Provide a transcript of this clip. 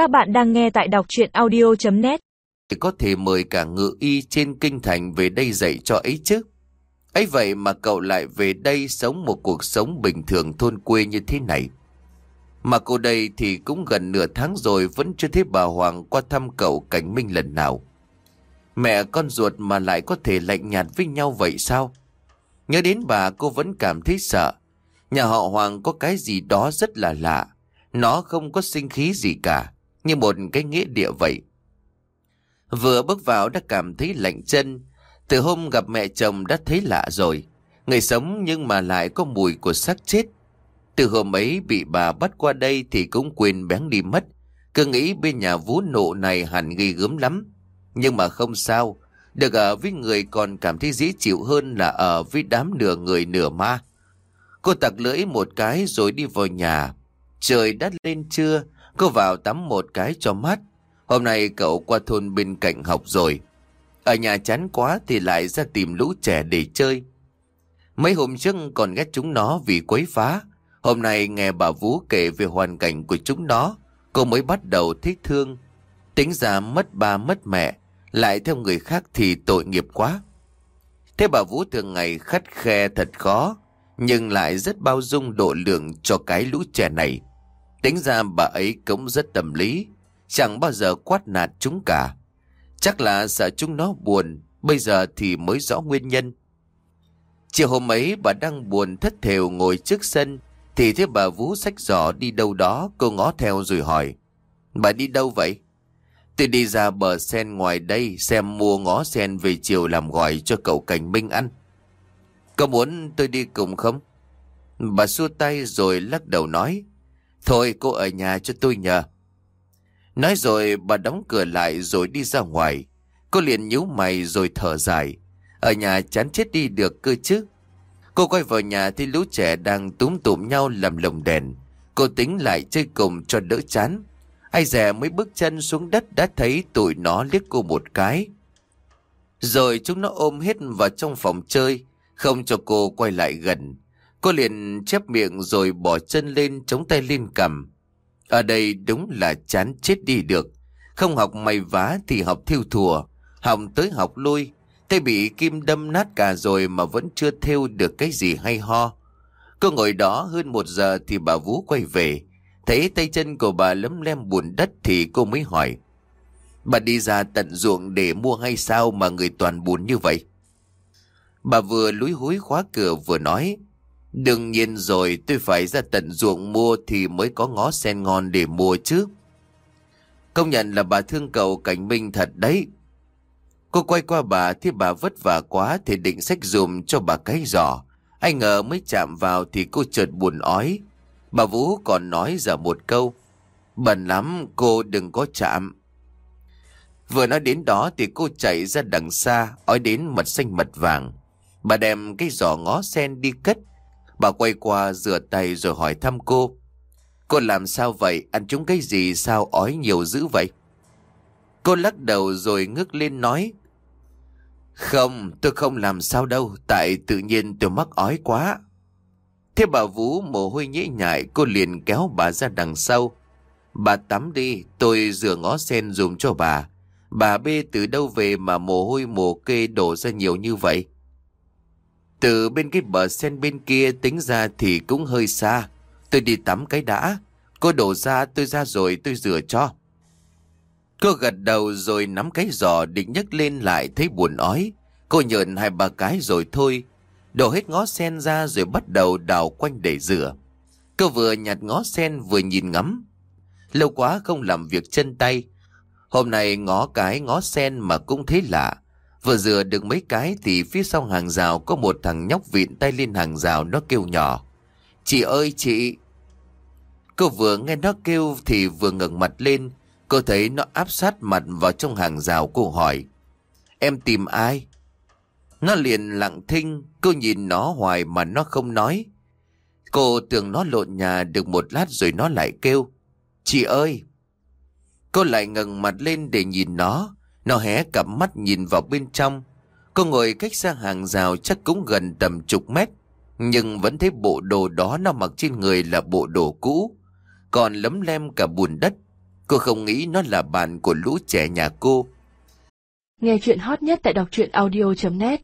Các bạn đang nghe tại đọc chuyện audio.net Có thể mời cả ngự y trên kinh thành về đây dạy cho ấy chứ. ấy vậy mà cậu lại về đây sống một cuộc sống bình thường thôn quê như thế này. Mà cô đây thì cũng gần nửa tháng rồi vẫn chưa thấy bà Hoàng qua thăm cậu Cảnh Minh lần nào. Mẹ con ruột mà lại có thể lạnh nhạt với nhau vậy sao? Nhớ đến bà cô vẫn cảm thấy sợ. Nhà họ Hoàng có cái gì đó rất là lạ. Nó không có sinh khí gì cả, như một cái nghĩa địa vậy. Vừa bước vào đã cảm thấy lạnh chân. Từ hôm gặp mẹ chồng đã thấy lạ rồi. Người sống nhưng mà lại có mùi của xác chết. Từ hôm ấy bị bà bắt qua đây thì cũng quên bén đi mất. Cứ nghĩ bên nhà vú nộ này hẳn ghi gớm lắm. Nhưng mà không sao. Được ở với người còn cảm thấy dễ chịu hơn là ở với đám nửa người nửa ma. Cô tặc lưỡi một cái rồi đi vào nhà. Trời đã lên trưa, cô vào tắm một cái cho mát. Hôm nay cậu qua thôn bên cạnh học rồi. Ở nhà chán quá thì lại ra tìm lũ trẻ để chơi. Mấy hôm trước còn ghét chúng nó vì quấy phá. Hôm nay nghe bà Vũ kể về hoàn cảnh của chúng nó, cô mới bắt đầu thích thương. Tính ra mất ba mất mẹ, lại theo người khác thì tội nghiệp quá. Thế bà Vũ thường ngày khắt khe thật khó, nhưng lại rất bao dung độ lượng cho cái lũ trẻ này. Tính ra bà ấy cũng rất tâm lý, chẳng bao giờ quát nạt chúng cả. Chắc là sợ chúng nó buồn, bây giờ thì mới rõ nguyên nhân. Chiều hôm ấy bà đang buồn thất thều ngồi trước sân, thì thấy bà Vũ sách giỏ đi đâu đó, cô ngó theo rồi hỏi. Bà đi đâu vậy? Tôi đi ra bờ sen ngoài đây xem mua ngó sen về chiều làm gọi cho cậu Cảnh Minh ăn. Có muốn tôi đi cùng không? Bà xua tay rồi lắc đầu nói. Thôi cô ở nhà cho tôi nhờ. Nói rồi bà đóng cửa lại rồi đi ra ngoài. Cô liền nhíu mày rồi thở dài. Ở nhà chán chết đi được cơ chứ. Cô quay vào nhà thì lũ trẻ đang túm tụm nhau làm lồng đèn. Cô tính lại chơi cùng cho đỡ chán. Ai dè mới bước chân xuống đất đã thấy tụi nó liếc cô một cái. Rồi chúng nó ôm hết vào trong phòng chơi, không cho cô quay lại gần. Cô liền chép miệng rồi bỏ chân lên chống tay lên cầm. Ở đây đúng là chán chết đi được. Không học may vá thì học thiêu thùa. Học tới học lui. Tay bị kim đâm nát cả rồi mà vẫn chưa thêu được cái gì hay ho. Cô ngồi đó hơn một giờ thì bà Vũ quay về. Thấy tay chân của bà lấm lem bùn đất thì cô mới hỏi. Bà đi ra tận ruộng để mua hay sao mà người toàn bùn như vậy? Bà vừa lúi húi khóa cửa vừa nói. Đương nhiên rồi tôi phải ra tận ruộng mua thì mới có ngó sen ngon để mua chứ. Công nhận là bà thương cậu cảnh minh thật đấy. Cô quay qua bà thì bà vất vả quá thì định sách dùm cho bà cái giỏ. Anh ngờ mới chạm vào thì cô chợt buồn ói. Bà Vũ còn nói giờ một câu. Bẩn lắm cô đừng có chạm. Vừa nói đến đó thì cô chạy ra đằng xa, ói đến mật xanh mật vàng. Bà đem cái giỏ ngó sen đi cất. Bà quay qua rửa tay rồi hỏi thăm cô. Cô làm sao vậy? Ăn chúng cái gì sao ói nhiều dữ vậy? Cô lắc đầu rồi ngước lên nói. Không, tôi không làm sao đâu, tại tự nhiên tôi mắc ói quá. Thế bà Vũ mồ hôi nhễ nhại, cô liền kéo bà ra đằng sau. Bà tắm đi, tôi rửa ngó sen dùng cho bà. Bà bê từ đâu về mà mồ hôi mồ kê đổ ra nhiều như vậy? Từ bên cái bờ sen bên kia tính ra thì cũng hơi xa. Tôi đi tắm cái đã. Cô đổ ra, tôi ra rồi, tôi rửa cho. Cô gật đầu rồi nắm cái giò định nhấc lên lại thấy buồn ói. Cô nhợn hai ba cái rồi thôi. Đổ hết ngó sen ra rồi bắt đầu đào quanh để rửa. Cô vừa nhặt ngó sen vừa nhìn ngắm. Lâu quá không làm việc chân tay. Hôm nay ngó cái ngó sen mà cũng thấy lạ. Vừa rửa được mấy cái thì phía sau hàng rào có một thằng nhóc vịn tay lên hàng rào nó kêu nhỏ. Chị ơi chị! Cô vừa nghe nó kêu thì vừa ngẩng mặt lên. Cô thấy nó áp sát mặt vào trong hàng rào cô hỏi. Em tìm ai? Nó liền lặng thinh, cô nhìn nó hoài mà nó không nói. Cô tưởng nó lộn nhà được một lát rồi nó lại kêu. Chị ơi! Cô lại ngẩng mặt lên để nhìn nó. Nó hé cặp mắt nhìn vào bên trong. Cô ngồi cách xa hàng rào chắc cũng gần tầm chục mét. Nhưng vẫn thấy bộ đồ đó nó mặc trên người là bộ đồ cũ. Còn lấm lem cả bùn đất. Cô không nghĩ nó là bạn của lũ trẻ nhà cô. Nghe chuyện hot nhất tại đọc truyện audio.net